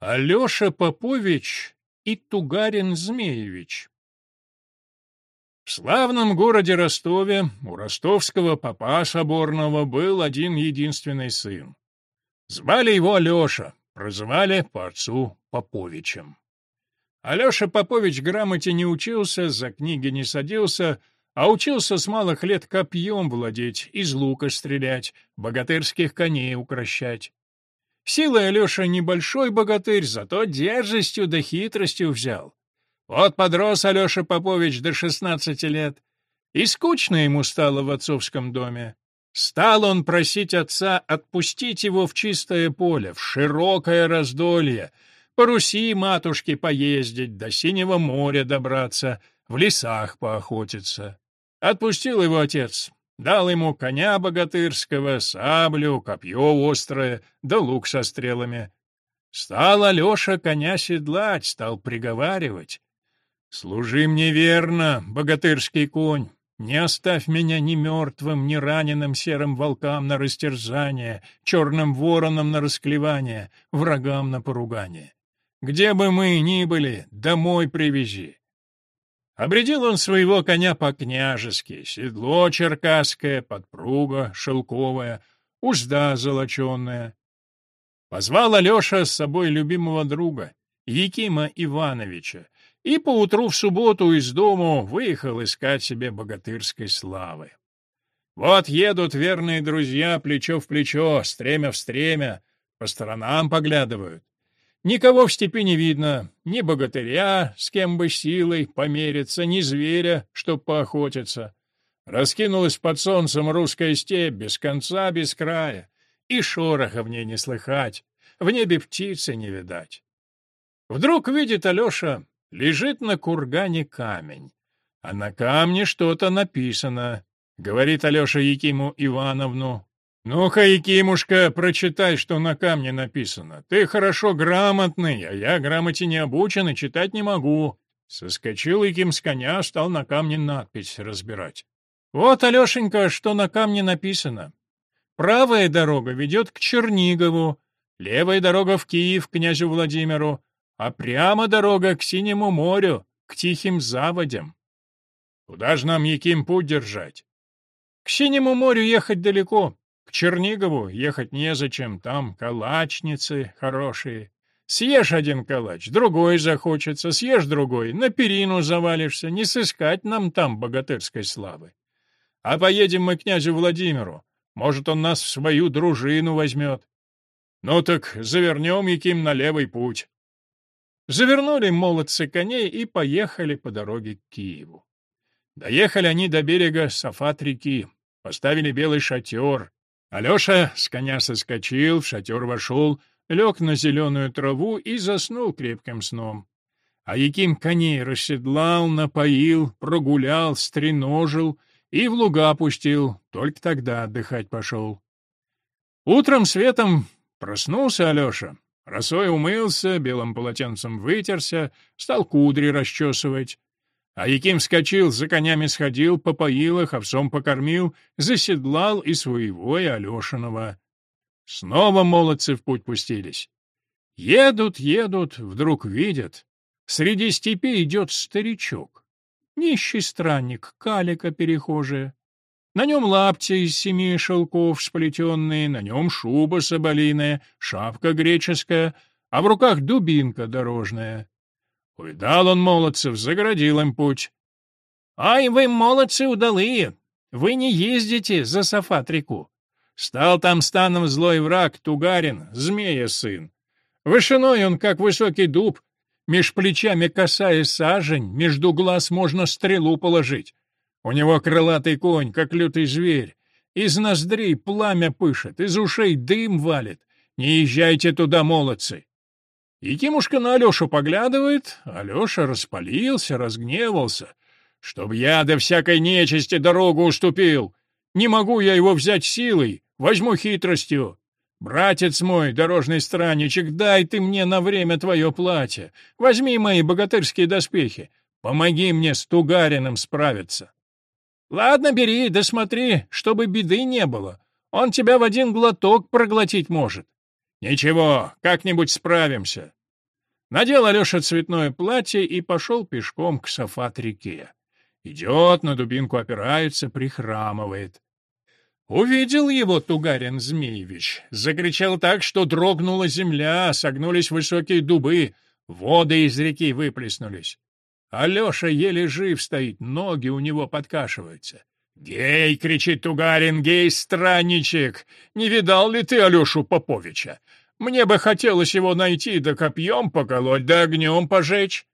Алёша Попович и Тугарин Змеевич. В славном городе Ростове у ростовского попа соборного был один единственный сын. Звали его Алёша, прозвали по отцу Поповичем. Алёша Попович грамоте не учился, за книги не садился, а учился с малых лет копьем владеть, из лука стрелять, богатырских коней укращать. Силой Алеша небольшой богатырь, зато дерзостью да хитростью взял. Вот подрос Алеша Попович до 16 лет, и скучно ему стало в отцовском доме. Стал он просить отца отпустить его в чистое поле, в широкое раздолье, по Руси матушке поездить, до Синего моря добраться, в лесах поохотиться. Отпустил его отец, Дал ему коня богатырского, саблю, копье острое, да лук со стрелами. Стал Алеша коня седлать, стал приговаривать. «Служи мне верно, богатырский конь, не оставь меня ни мертвым, ни раненым серым волкам на растерзание, черным воронам на расклевание, врагам на поругание. Где бы мы ни были, домой привези. Обредил он своего коня по-княжески, седло черкасское, подпруга шелковая, узда золоченая. Позвал Алеша с собой любимого друга, Якима Ивановича, и поутру в субботу из дому выехал искать себе богатырской славы. Вот едут верные друзья плечо в плечо, стремя в стремя, по сторонам поглядывают. Никого в степи не видно, ни богатыря, с кем бы силой помериться, ни зверя, чтоб поохотиться. Раскинулась под солнцем русская степь, без конца, без края, и шороха в ней не слыхать, в небе птицы не видать. Вдруг видит Алеша, лежит на кургане камень, а на камне что-то написано. Говорит Алеша Якиму Ивановну, «Ну-ка, Якимушка, прочитай, что на камне написано. Ты хорошо грамотный, а я грамоте не обучен и читать не могу». Соскочил Яким с коня, стал на камне надпись разбирать. «Вот, Алешенька, что на камне написано. Правая дорога ведет к Чернигову, левая дорога в Киев к князю Владимиру, а прямо дорога к Синему морю, к Тихим заводям». «Куда же нам, Яким, путь держать?» «К Синему морю ехать далеко». К Чернигову ехать незачем, там калачницы хорошие. Съешь один калач, другой захочется, съешь другой, на перину завалишься, не сыскать нам там богатырской славы. А поедем мы к князю Владимиру, может, он нас в свою дружину возьмет. Ну так завернем, Яким, на левый путь. Завернули молодцы коней и поехали по дороге к Киеву. Доехали они до берега Сафат-реки, поставили белый шатер, Алёша с коня соскочил, в шатер вошел, лег на зеленую траву и заснул крепким сном. А Яким коней расседлал, напоил, прогулял, стреножил и в луга опустил, только тогда отдыхать пошел. Утром светом проснулся Алёша. Росой умылся, белым полотенцем вытерся, стал кудри расчесывать. А яким скочил за конями сходил, попоил их, овсом покормил, заседлал и своего, и Алешиного. Снова молодцы в путь пустились. Едут, едут, вдруг видят. Среди степи идет старичок. Нищий странник, калика перехожая. На нем лапти из семи шелков сплетенные, на нем шуба соболиная, шапка греческая, а в руках дубинка дорожная. Увидал он молодцев, заградил им путь. «Ай, вы, молодцы удалые! Вы не ездите за Сафат-реку! Стал там станом злой враг, Тугарин, змея сын. Вышиной он, как высокий дуб, меж плечами касаясь сажень, между глаз можно стрелу положить. У него крылатый конь, как лютый зверь. Из ноздрей пламя пышет, из ушей дым валит. Не езжайте туда, молодцы! Якимушка на Алешу поглядывает, Алеша распалился, разгневался, чтобы я до всякой нечисти дорогу уступил. Не могу я его взять силой, возьму хитростью. «Братец мой, дорожный странничек, дай ты мне на время твое платье. Возьми мои богатырские доспехи. Помоги мне с Тугариным справиться». «Ладно, бери, да смотри, чтобы беды не было. Он тебя в один глоток проглотить может». «Ничего, как-нибудь справимся. Надел Алеша цветное платье и пошел пешком к Сафат-реке. Идет, на дубинку опирается, прихрамывает. Увидел его Тугарин Змеевич. Закричал так, что дрогнула земля, согнулись высокие дубы, воды из реки выплеснулись. Алеша еле жив стоит, ноги у него подкашиваются. «Гей!» — кричит Тугарин, «гей, странничек! Не видал ли ты Алешу Поповича? Мне бы хотелось его найти, да копьем поколоть, да огнем пожечь.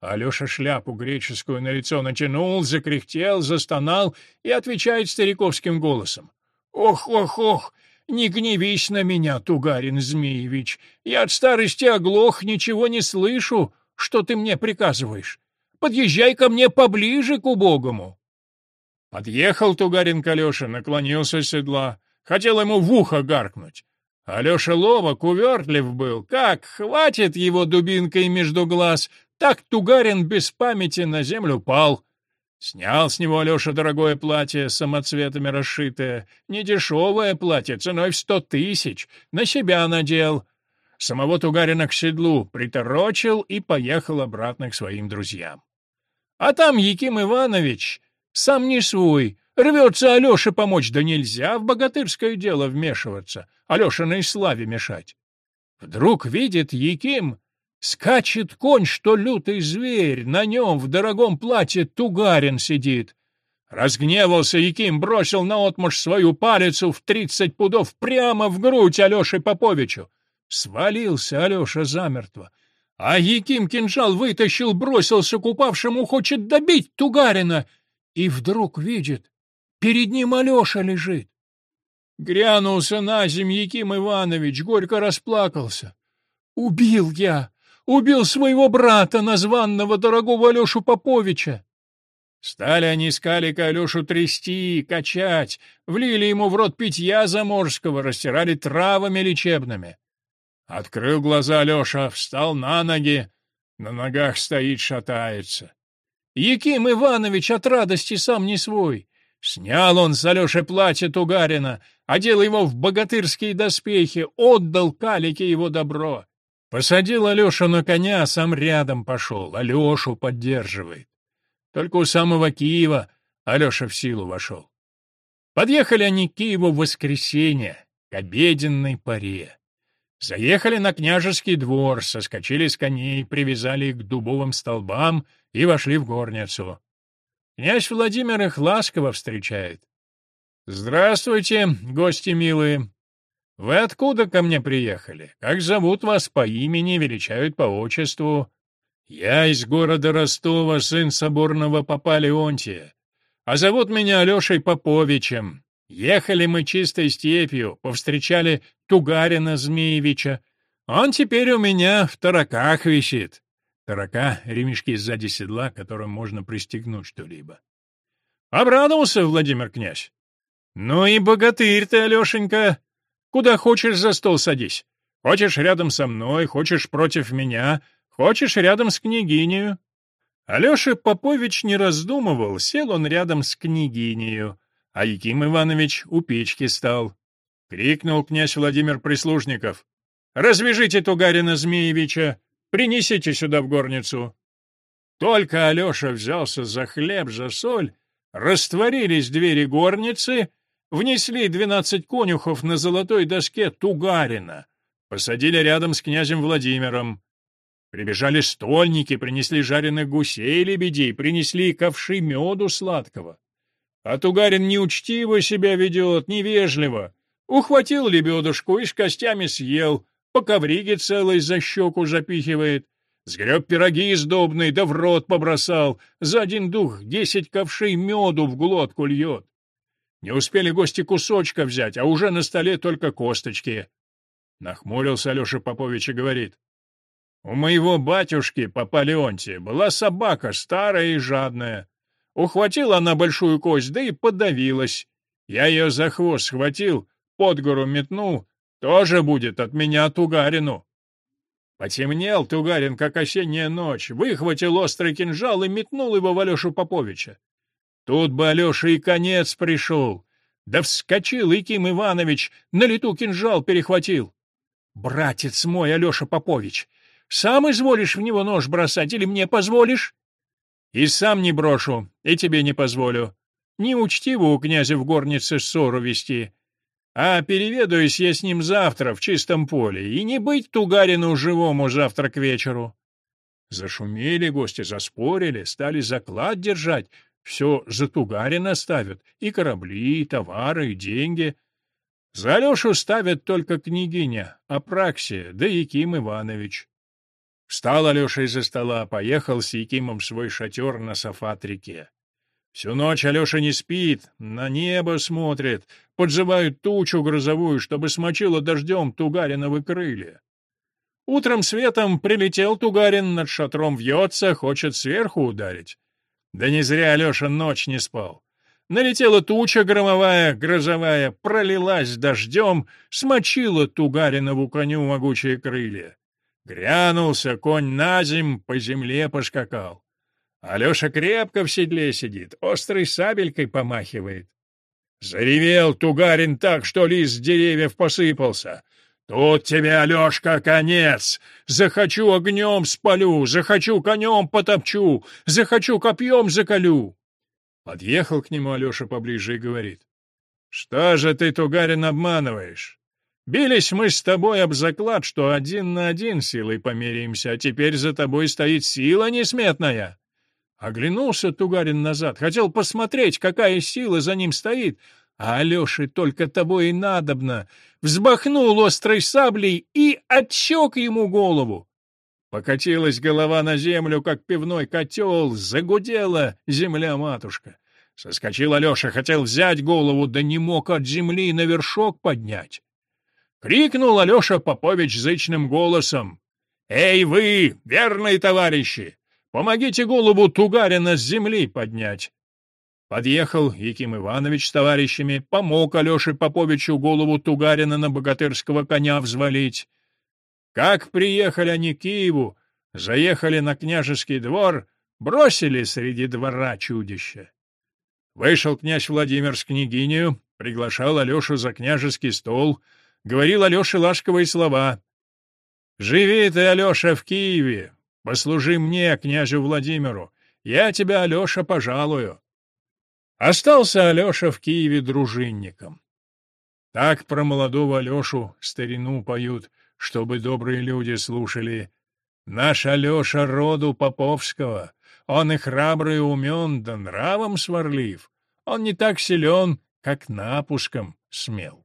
Алеша шляпу греческую на лицо натянул, закряхтел, застонал и отвечает стариковским голосом. «Ох, ох, ох, не гневись на меня, Тугарин Змеевич, я от старости оглох, ничего не слышу, что ты мне приказываешь. Подъезжай ко мне поближе к убогому». Подъехал Тугарин к Алёше, наклонился с седла, хотел ему в ухо гаркнуть. Алёша ловок, увертлив был, как хватит его дубинкой между глаз, так Тугарин без памяти на землю пал. Снял с него Алёша дорогое платье, самоцветами расшитое, недешевое платье, ценой в сто тысяч, на себя надел. Самого Тугарина к седлу приторочил и поехал обратно к своим друзьям. А там Яким Иванович сам не свой, Рвется Алеша помочь, да нельзя, в богатырское дело вмешиваться. Алёшиной славе мешать. Вдруг видит Яким, скачет конь, что лютый зверь, на нем в дорогом платье тугарин сидит. Разгневался Яким, бросил на наотмашь свою палицу в тридцать пудов прямо в грудь Алёше Поповичу. Свалился Алёша замертво. А Яким кинжал вытащил, бросился к упавшему, хочет добить Тугарина. И вдруг видит, Перед ним Алёша лежит. Грянулся на земь Яким Иванович, горько расплакался. Убил я, убил своего брата, названного дорогого Алешу Поповича. Стали они с Калика Алешу трясти, качать, влили ему в рот питья заморского, растирали травами лечебными. Открыл глаза Алеша, встал на ноги, на ногах стоит, шатается. Яким Иванович от радости сам не свой. Снял он с Алёши платье Тугарина, одел его в богатырские доспехи, отдал калике его добро. Посадил Алёшу на коня, а сам рядом пошел, Алёшу поддерживает. Только у самого Киева Алёша в силу вошел. Подъехали они к Киеву в воскресенье, к обеденной паре. Заехали на княжеский двор, соскочили с коней, привязали их к дубовым столбам и вошли в горницу. Князь Владимир их ласково встречает. «Здравствуйте, гости милые. Вы откуда ко мне приехали? Как зовут вас по имени, величают по отчеству?» «Я из города Ростова, сын соборного попа Леонтия. А зовут меня Алешей Поповичем. Ехали мы чистой степью, повстречали Тугарина Змеевича. Он теперь у меня в тараках висит. Таракан, ремешки сзади седла, которым можно пристегнуть что-либо. Обрадовался Владимир князь. Ну и богатырь ты, Алешенька. Куда хочешь за стол садись. Хочешь рядом со мной, хочешь против меня, хочешь рядом с княгинею. Алеша Попович не раздумывал, сел он рядом с княгинею, а Яким Иванович у печки стал. Крикнул князь Владимир Прислужников. «Развяжите Тугарина Змеевича, Принесите сюда в горницу». Только Алеша взялся за хлеб, за соль, растворились двери горницы, внесли двенадцать конюхов на золотой доске Тугарина, посадили рядом с князем Владимиром. Прибежали стольники, принесли жареных гусей и лебедей, принесли ковши меду сладкого. А Тугарин неучтиво себя ведет, невежливо. Ухватил лебедушку и с костями съел — по ковриге целой за щеку запихивает. Сгреб пироги издобные, да в рот побросал. За один дух десять ковшей меду в глотку льет. Не успели гости кусочка взять, а уже на столе только косточки. Нахмурился Алеша Попович и говорит. У моего батюшки, папа Леонтия, была собака старая и жадная. Ухватила она большую кость, да и подавилась. Я ее за хвост схватил, под гору метнул, тоже будет от меня Тугарину. Потемнел Тугарин, как осенняя ночь, выхватил острый кинжал и метнул его в Алешу Поповича. Тут бы Алеша и конец пришел. Да вскочил Иким Иванович, на лету кинжал перехватил. «Братец мой, Алеша Попович, сам изволишь в него нож бросать или мне позволишь?» «И сам не брошу, и тебе не позволю. Неучтиво у князя в горнице ссору вести. А переведаюсь я с ним завтра в чистом поле, и не быть Тугарину живому завтра к вечеру. Зашумели гости, заспорили, стали заклад держать, все за Тугарина ставят, и корабли, и товары, и деньги. За Алешу ставят только княгиня, Апраксия, да Яким Иванович. Встал Алеша из-за стола, поехал с Якимом в свой шатер на Сафат-реке. Всю ночь Алеша не спит, на небо смотрит, подзывают тучу грозовую, чтобы смочила дождем Тугариновы крылья. Утром светом прилетел Тугарин, над шатром вьется, хочет сверху ударить. Да не зря Алеша ночь не спал. Налетела туча громовая, грозовая, пролилась дождем, смочила Тугаринову коню могучие крылья. Грянулся конь на земь, по земле поскакал. Алёша крепко в седле сидит, острой сабелькой помахивает. Заревел Тугарин так, что лист деревьев посыпался. Тут тебе, Алёшка, конец. Захочу огнем спалю, захочу конем потопчу, захочу копьем заколю. Подъехал к нему Алёша поближе и говорит. Что же ты, Тугарин, обманываешь? Бились мы с тобой об заклад, что один на один силой помиримся, а теперь за тобой стоит сила несметная. Оглянулся Тугарин назад, хотел посмотреть, какая сила за ним стоит, а Алёше только тобой и надобно. Взбахнул острой саблей и отсек ему голову. Покатилась голова на землю, как пивной котел, загудела земля-матушка. Соскочил Алёша, хотел взять голову, да не мог от земли на вершок поднять. Крикнул Алёша Попович зычным голосом. «Эй вы, верные товарищи! Помогите голубу Тугарина с земли поднять!» Подъехал Яким Иванович с товарищами, помог Алёше Поповичу голову Тугарина на богатырского коня взвалить. Как приехали они к Киеву, заехали на княжеский двор, бросили среди двора чудище. Вышел князь Владимир с княгинею, приглашал Алёшу за княжеский стол, говорил Алёше ласковые слова. «Живи ты, Алёша, в Киеве, Послужи мне, княже Владимиру, я тебя, Алеша, пожалую. Остался Алеша в Киеве дружинником. Так про молодого Алешу старину поют, чтобы добрые люди слушали. Наш Алеша роду Поповского, он и храбрый и умен, да нравом сварлив. Он не так силен, как напуском смел.